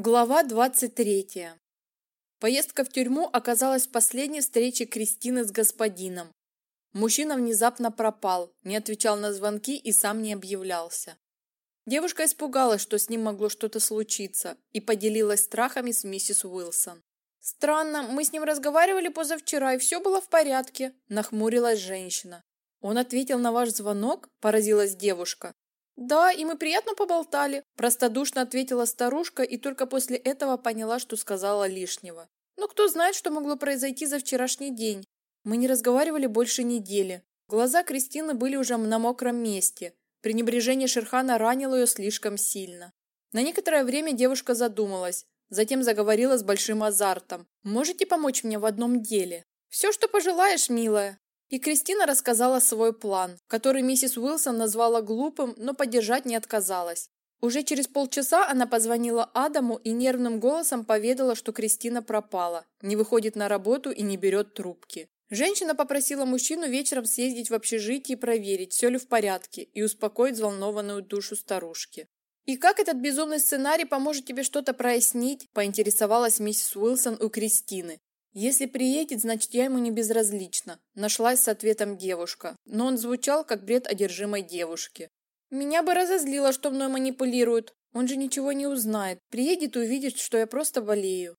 Глава 23. Поездка в тюрьму оказалась последней встречей Кристины с господином. Мужчина внезапно пропал, не отвечал на звонки и сам не объявлялся. Девушка испугалась, что с ним могло что-то случиться, и поделилась страхами с миссис Уилсон. «Странно, мы с ним разговаривали позавчера, и все было в порядке», – нахмурилась женщина. «Он ответил на ваш звонок?» – поразилась девушка. «Да, и мы приятно поболтали», – простодушно ответила старушка и только после этого поняла, что сказала лишнего. «Но кто знает, что могло произойти за вчерашний день. Мы не разговаривали больше недели. Глаза Кристины были уже на мокром месте. Пренебрежение Шерхана ранило ее слишком сильно. На некоторое время девушка задумалась, затем заговорила с большим азартом. «Можете помочь мне в одном деле?» «Все, что пожелаешь, милая», и Кристина рассказала свой план, который миссис Уилсон назвала глупым, но поддержать не отказалась. Уже через полчаса она позвонила Адаму и нервным голосом поведала, что Кристина пропала, не выходит на работу и не берет трубки. Женщина попросила мужчину вечером съездить в общежитие и проверить, все ли в порядке, и успокоить взволнованную душу старушки. «И как этот безумный сценарий поможет тебе что-то прояснить?» – поинтересовалась миссис Уилсон у Кристины. Если приедет, значит, я ему не безразлична, нашлась с ответом девушка, но он звучал как бред одержимой девушки. Меня бы разозлило, что мной манипулируют. Он же ничего не узнает. Приедет и увидит, что я просто болею.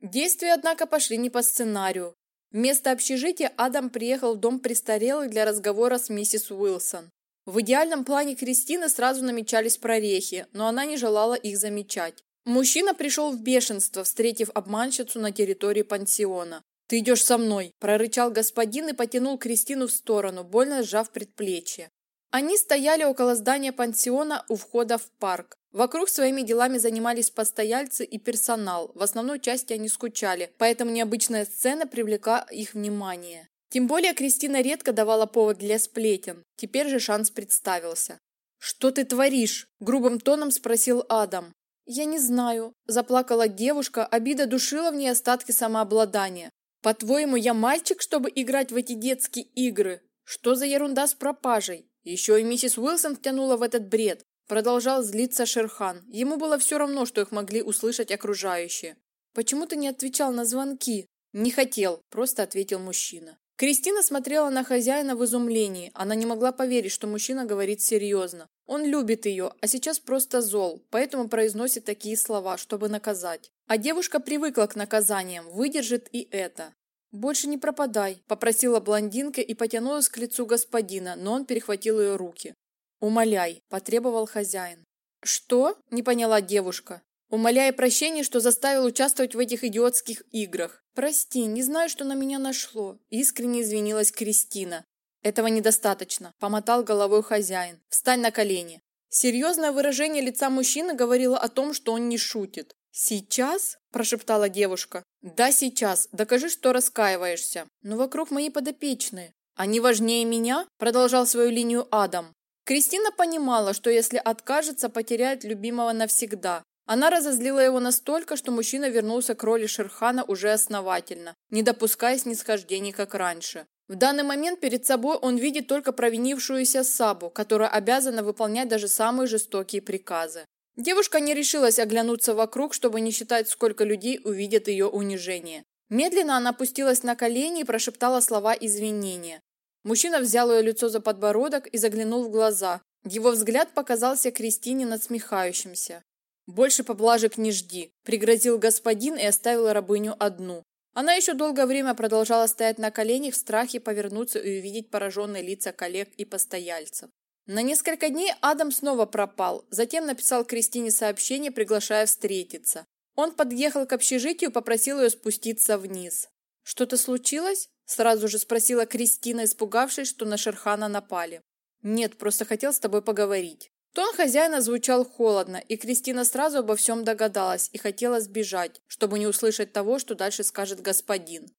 Действия, однако, пошли не по сценарию. Вместо общежития Адам приехал в дом престарелых для разговора с миссис Уилсон. В идеальном плане Кристины сразу намечались прорехи, но она не желала их замечать. Мужчина пришел в бешенство, встретив обманщицу на территории пансиона. «Ты идешь со мной!» – прорычал господин и потянул Кристину в сторону, больно сжав предплечье. Они стояли около здания пансиона у входа в парк. Вокруг своими делами занимались постояльцы и персонал. В основной части они скучали, поэтому необычная сцена привлекла их внимание. Тем более Кристина редко давала повод для сплетен. Теперь же шанс представился. «Что ты творишь?» – грубым тоном спросил Адам. «Я не знаю», – заплакала девушка, обида душила в ней остатки самообладания. «По-твоему, я мальчик, чтобы играть в эти детские игры? Что за ерунда с пропажей?» Еще и миссис Уилсон втянула в этот бред. Продолжал злиться Шерхан. Ему было все равно, что их могли услышать окружающие. «Почему ты не отвечал на звонки?» «Не хотел», – просто ответил мужчина. Кристина смотрела на хозяина в изумлении. Она не могла поверить, что мужчина говорит серьезно. Он любит ее, а сейчас просто зол, поэтому произносит такие слова, чтобы наказать. А девушка привыкла к наказаниям, выдержит и это. «Больше не пропадай», – попросила блондинка и потянулась к лицу господина, но он перехватил ее руки. «Умоляй», – потребовал хозяин. «Что?» – не поняла девушка. «Умоляя прощения, что заставил участвовать в этих идиотских играх. Прости, не знаю, что на меня нашло», – искренне извинилась Кристина. Этого недостаточно, помотал головой хозяин. Встань на колени. Серьезное выражение лица мужчины говорило о том, что он не шутит. Сейчас? прошептала девушка. Да, сейчас. Докажи, что раскаиваешься. Но вокруг мои подопечные. Они важнее меня? продолжал свою линию Адам. Кристина понимала, что если откажется, потеряет любимого навсегда. Она разозлила его настолько, что мужчина вернулся к роли Шерхана уже основательно, не допуская снисхождений, как раньше. В данный момент перед собой он видит только провинившуюся Сабу, которая обязана выполнять даже самые жестокие приказы. Девушка не решилась оглянуться вокруг, чтобы не считать, сколько людей увидят ее унижение. Медленно она опустилась на колени и прошептала слова извинения. Мужчина взял ее лицо за подбородок и заглянул в глаза. Его взгляд показался Кристине надсмехающимся. «Больше поблажек не жди», – пригрозил господин и оставил рабыню одну. Она еще долгое время продолжала стоять на коленях в страхе повернуться и увидеть пораженные лица коллег и постояльцев. На несколько дней Адам снова пропал, затем написал Кристине сообщение, приглашая встретиться. Он подъехал к общежитию и попросил ее спуститься вниз. «Что-то случилось?» – сразу же спросила Кристина, испугавшись, что на Шерхана напали. «Нет, просто хотел с тобой поговорить». Тон хозяина звучал холодно, и Кристина сразу обо всем догадалась и хотела сбежать, чтобы не услышать того, что дальше скажет господин.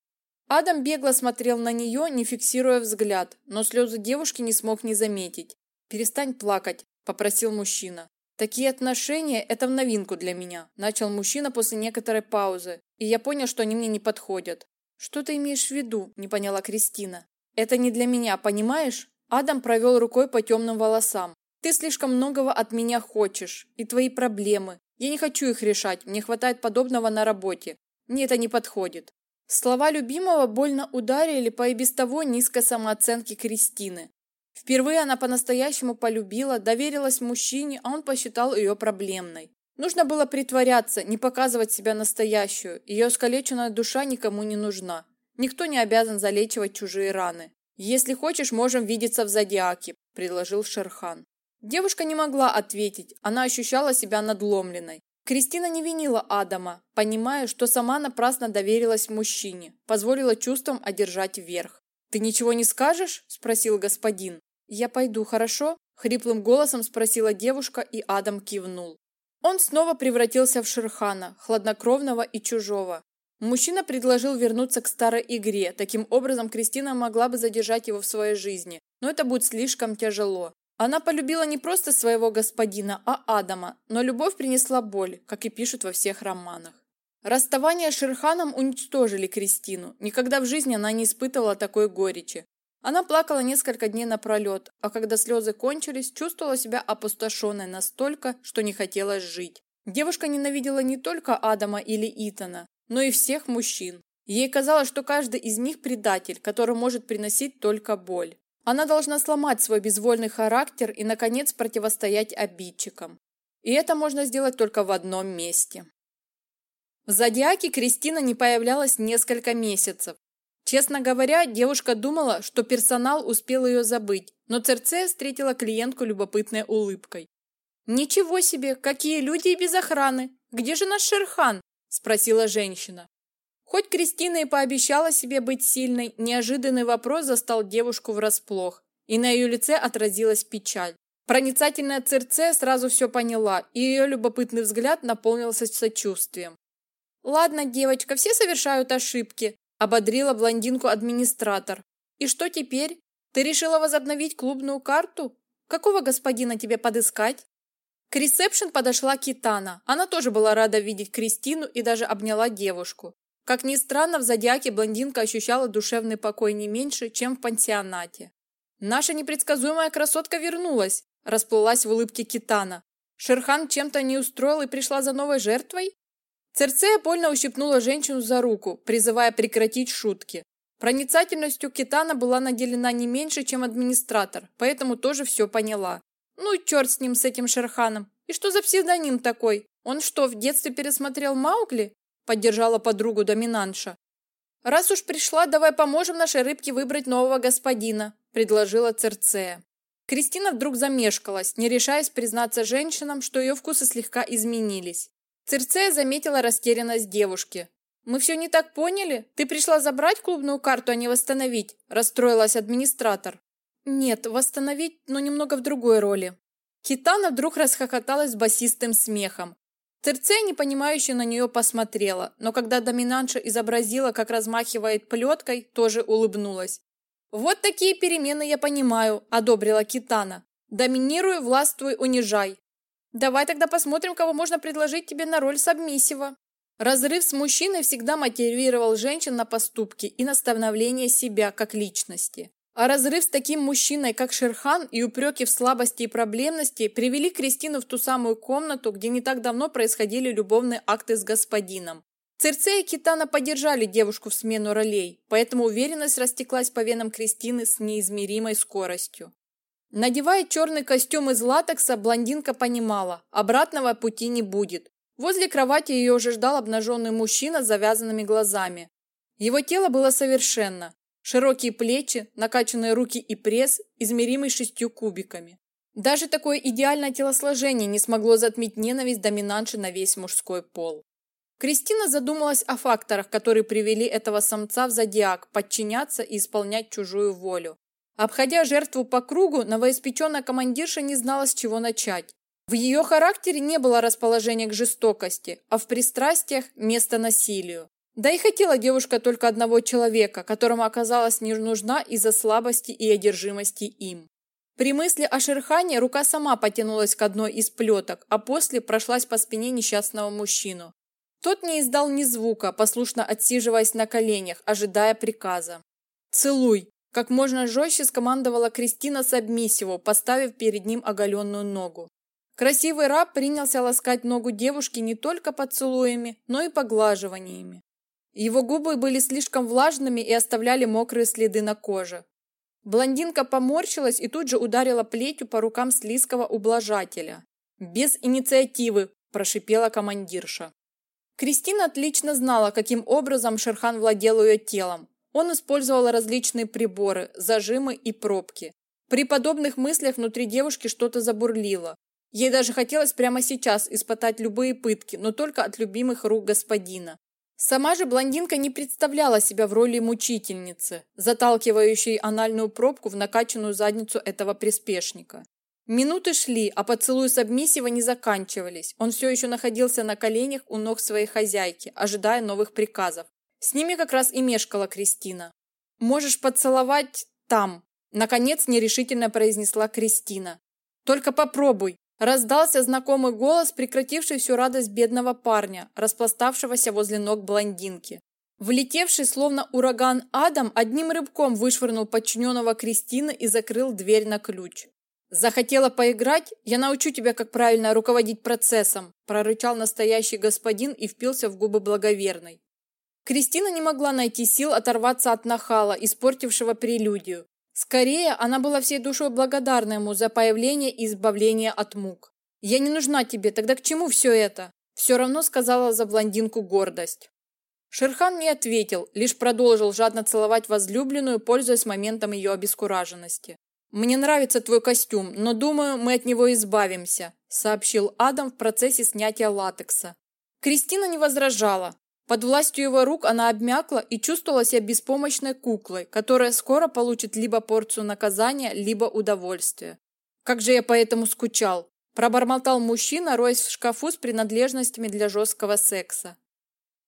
Адам бегло смотрел на нее, не фиксируя взгляд, но слезы девушки не смог не заметить. «Перестань плакать», – попросил мужчина. «Такие отношения – это в новинку для меня», – начал мужчина после некоторой паузы, и я понял, что они мне не подходят. «Что ты имеешь в виду?» – не поняла Кристина. «Это не для меня, понимаешь?» Адам провел рукой по темным волосам. Ты слишком многого от меня хочешь, и твои проблемы. Я не хочу их решать, мне хватает подобного на работе. Мне это не подходит. Слова любимого больно ударили по и без того низкой самооценке Кристины. Впервые она по-настоящему полюбила, доверилась мужчине, а он посчитал ее проблемной. Нужно было притворяться, не показывать себя настоящую. Ее искалеченная душа никому не нужна. Никто не обязан залечивать чужие раны. Если хочешь, можем видеться в зодиаке, предложил Шерхан. Девушка не могла ответить, она ощущала себя надломленной. Кристина не винила Адама, понимая, что сама напрасно доверилась мужчине, позволила чувствам одержать верх. «Ты ничего не скажешь?» – спросил господин. «Я пойду, хорошо?» – хриплым голосом спросила девушка, и Адам кивнул. Он снова превратился в Шерхана, хладнокровного и чужого. Мужчина предложил вернуться к старой игре. Таким образом, Кристина могла бы задержать его в своей жизни, но это будет слишком тяжело. Она полюбила не просто своего господина, а Адама, но любовь принесла боль, как и пишут во всех романах. Расставание с Шерханом уничтожили Кристину. Никогда в жизни она не испытывала такой горечи. Она плакала несколько дней напролет, а когда слезы кончились, чувствовала себя опустошенной настолько, что не хотела жить. Девушка ненавидела не только Адама или Итана, но и всех мужчин. Ей казалось, что каждый из них предатель, который может приносить только боль. Она должна сломать свой безвольный характер и, наконец, противостоять обидчикам. И это можно сделать только в одном месте. В зодиаке Кристина не появлялась несколько месяцев. Честно говоря, девушка думала, что персонал успел ее забыть, но Церцея встретила клиентку любопытной улыбкой. «Ничего себе, какие люди и без охраны! Где же наш Шерхан?» – спросила женщина. Хоть Кристина и пообещала себе быть сильной, неожиданный вопрос застал девушку врасплох, и на ее лице отразилась печаль. Проницательная Церцея сразу все поняла, и ее любопытный взгляд наполнился сочувствием. Ладно, девочка, все совершают ошибки, ободрила блондинку администратор. И что теперь? Ты решила возобновить клубную карту? Какого господина тебе подыскать? К ресепшн подошла Китана. Она тоже была рада видеть Кристину и даже обняла девушку. Как ни странно, в зодиаке блондинка ощущала душевный покой не меньше, чем в пансионате. Наша непредсказуемая красотка вернулась, расплылась в улыбке Китана. Шерхан чем-то не устроил и пришла за новой жертвой? Церцея больно ущипнула женщину за руку, призывая прекратить шутки. Проницательностью Китана была наделена не меньше, чем администратор, поэтому тоже все поняла. Ну и черт с ним, с этим Шерханом. И что за псевдоним такой? Он что, в детстве пересмотрел Маугли? Поддержала подругу доминанша. Раз уж пришла, давай поможем нашей рыбке выбрать нового господина, предложила Церцея. Кристина вдруг замешкалась, не решаясь признаться женщинам, что ее вкусы слегка изменились. Церцея заметила растерянность девушки. «Мы все не так поняли? Ты пришла забрать клубную карту, а не восстановить?» – расстроилась администратор. «Нет, восстановить, но немного в другой роли». Китана вдруг расхохоталась басистым смехом. Церцея непонимающе на нее посмотрела, но когда доминантша изобразила, как размахивает плеткой, тоже улыбнулась. «Вот такие перемены я понимаю», – одобрила Китана. «Доминируй, властвуй, унижай. Давай тогда посмотрим, кого можно предложить тебе на роль сабмиссива. Разрыв с мужчиной всегда мотивировал женщин на поступки и на становление себя как личности. А разрыв с таким мужчиной, как Шерхан, и упреки в слабости и проблемности привели Кристину в ту самую комнату, где не так давно происходили любовные акты с господином. Церцея и Китана поддержали девушку в смену ролей, поэтому уверенность растеклась по венам Кристины с неизмеримой скоростью. Надевая черный костюм из латекса, блондинка понимала, обратного пути не будет. Возле кровати ее уже ждал обнаженный мужчина с завязанными глазами. Его тело было совершенно. Широкие плечи, накачанные руки и пресс, измеримый шестью кубиками. Даже такое идеальное телосложение не смогло затмить ненависть доминанши на весь мужской пол. Кристина задумалась о факторах, которые привели этого самца в зодиак подчиняться и исполнять чужую волю. Обходя жертву по кругу, новоиспеченная командирша не знала, с чего начать. В ее характере не было расположения к жестокости, а в пристрастиях – место насилию. Да и хотела девушка только одного человека, которому оказалась не нужна из-за слабости и одержимости им. При мысли о Шерхане рука сама потянулась к одной из плеток, а после прошлась по спине несчастного мужчину. Тот не издал ни звука, послушно отсиживаясь на коленях, ожидая приказа. «Целуй!» Как можно жестче скомандовала Кристина Сабмисеву, поставив перед ним оголенную ногу. Красивый раб принялся ласкать ногу девушки не только поцелуями, но и поглаживаниями. Его губы были слишком влажными и оставляли мокрые следы на коже. Блондинка поморщилась и тут же ударила плетью по рукам слизкого ублажателя. «Без инициативы!» – прошипела командирша. Кристина отлично знала, каким образом Шерхан владел ее телом. Он использовал различные приборы, зажимы и пробки. При подобных мыслях внутри девушки что-то забурлило. Ей даже хотелось прямо сейчас испытать любые пытки, но только от любимых рук господина. Сама же блондинка не представляла себя в роли мучительницы, заталкивающей анальную пробку в накачанную задницу этого приспешника. Минуты шли, а поцелуи Сабмисива не заканчивались. Он все еще находился на коленях у ног своей хозяйки, ожидая новых приказов. С ними как раз и мешкала Кристина. «Можешь поцеловать там», – наконец нерешительно произнесла Кристина. «Только попробуй», Раздался знакомый голос, прекративший всю радость бедного парня, распластавшегося возле ног блондинки. Влетевший, словно ураган Адам, одним рыбком вышвырнул подчиненного Кристины и закрыл дверь на ключ. «Захотела поиграть? Я научу тебя, как правильно руководить процессом», прорычал настоящий господин и впился в губы благоверной. Кристина не могла найти сил оторваться от нахала, испортившего прелюдию. Скорее, она была всей душой благодарна ему за появление и избавление от мук. «Я не нужна тебе, тогда к чему все это?» Все равно сказала за блондинку гордость. Шерхан не ответил, лишь продолжил жадно целовать возлюбленную, пользуясь моментом ее обескураженности. «Мне нравится твой костюм, но, думаю, мы от него избавимся», сообщил Адам в процессе снятия латекса. Кристина не возражала. Под властью его рук она обмякла и чувствовала себя беспомощной куклой, которая скоро получит либо порцию наказания, либо удовольствия. «Как же я по этому скучал!» – пробормотал мужчина, роясь в шкафу с принадлежностями для жесткого секса.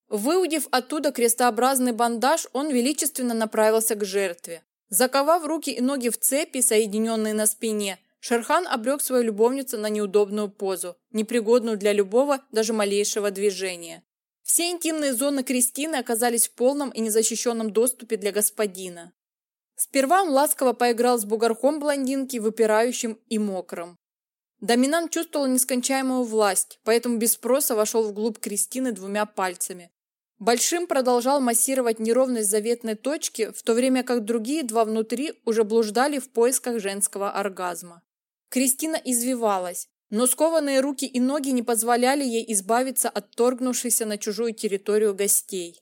Выудив оттуда крестообразный бандаж, он величественно направился к жертве. Заковав руки и ноги в цепи, соединенные на спине, Шерхан обрек свою любовницу на неудобную позу, непригодную для любого, даже малейшего движения. Все интимные зоны Кристины оказались в полном и незащищенном доступе для господина. Сперва он ласково поиграл с бугорком блондинки, выпирающим и мокрым. Доминант чувствовал нескончаемую власть, поэтому без спроса вошел вглубь Кристины двумя пальцами. Большим продолжал массировать неровность заветной точки, в то время как другие два внутри уже блуждали в поисках женского оргазма. Кристина извивалась, но скованные руки и ноги не позволяли ей избавиться от торгнувшейся на чужую территорию гостей.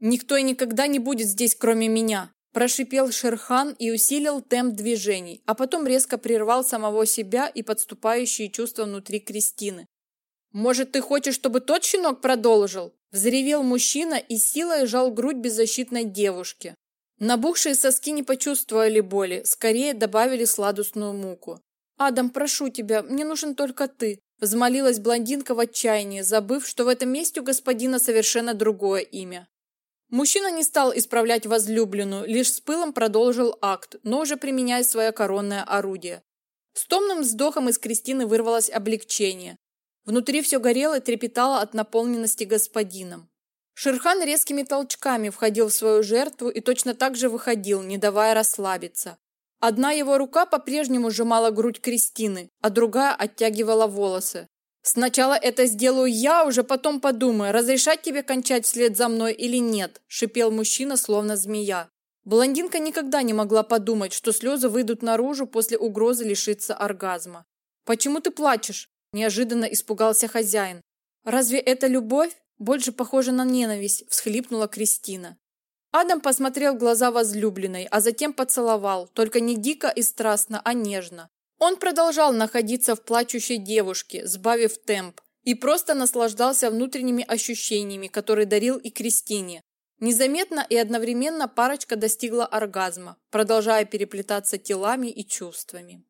«Никто и никогда не будет здесь, кроме меня!» Прошипел Шерхан и усилил темп движений, а потом резко прервал самого себя и подступающие чувства внутри Кристины. «Может, ты хочешь, чтобы тот щенок продолжил?» Взревел мужчина и силой сжал грудь беззащитной девушки. Набухшие соски не почувствовали боли, скорее добавили сладостную муку. «Адам, прошу тебя, мне нужен только ты», – взмолилась блондинка в отчаянии, забыв, что в этом месте у господина совершенно другое имя. Мужчина не стал исправлять возлюбленную, лишь с пылом продолжил акт, но уже применяя свое коронное орудие. С томным вздохом из Кристины вырвалось облегчение. Внутри все горело и трепетало от наполненности господином. Шерхан резкими толчками входил в свою жертву и точно так же выходил, не давая расслабиться. Одна его рука по-прежнему сжимала грудь Кристины, а другая оттягивала волосы. «Сначала это сделаю я, уже потом подумаю, разрешать тебе кончать вслед за мной или нет», – шипел мужчина, словно змея. Блондинка никогда не могла подумать, что слезы выйдут наружу после угрозы лишиться оргазма. «Почему ты плачешь?» – неожиданно испугался хозяин. «Разве это любовь? Больше похоже на ненависть», – всхлипнула Кристина. Адам посмотрел в глаза возлюбленной, а затем поцеловал, только не дико и страстно, а нежно. Он продолжал находиться в плачущей девушке, сбавив темп, и просто наслаждался внутренними ощущениями, которые дарил и Кристине. Незаметно и одновременно парочка достигла оргазма, продолжая переплетаться телами и чувствами.